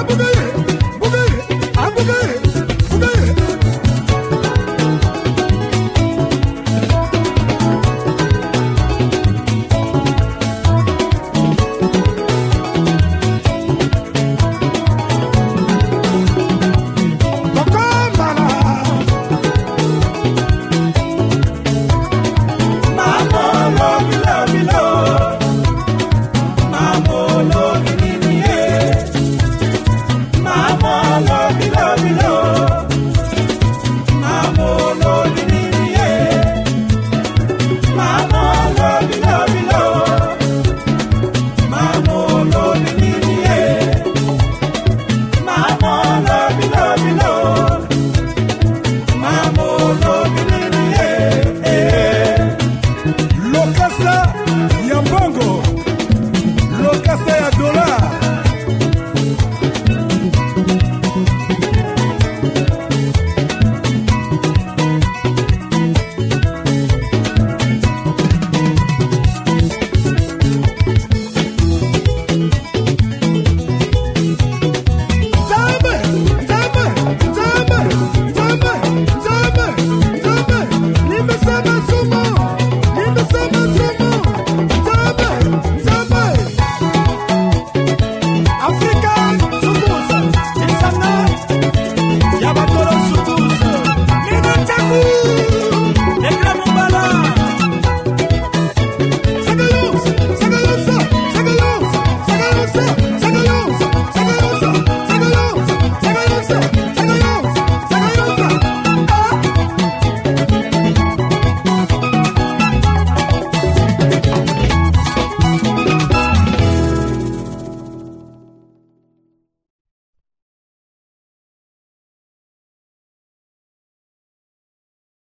abugayi.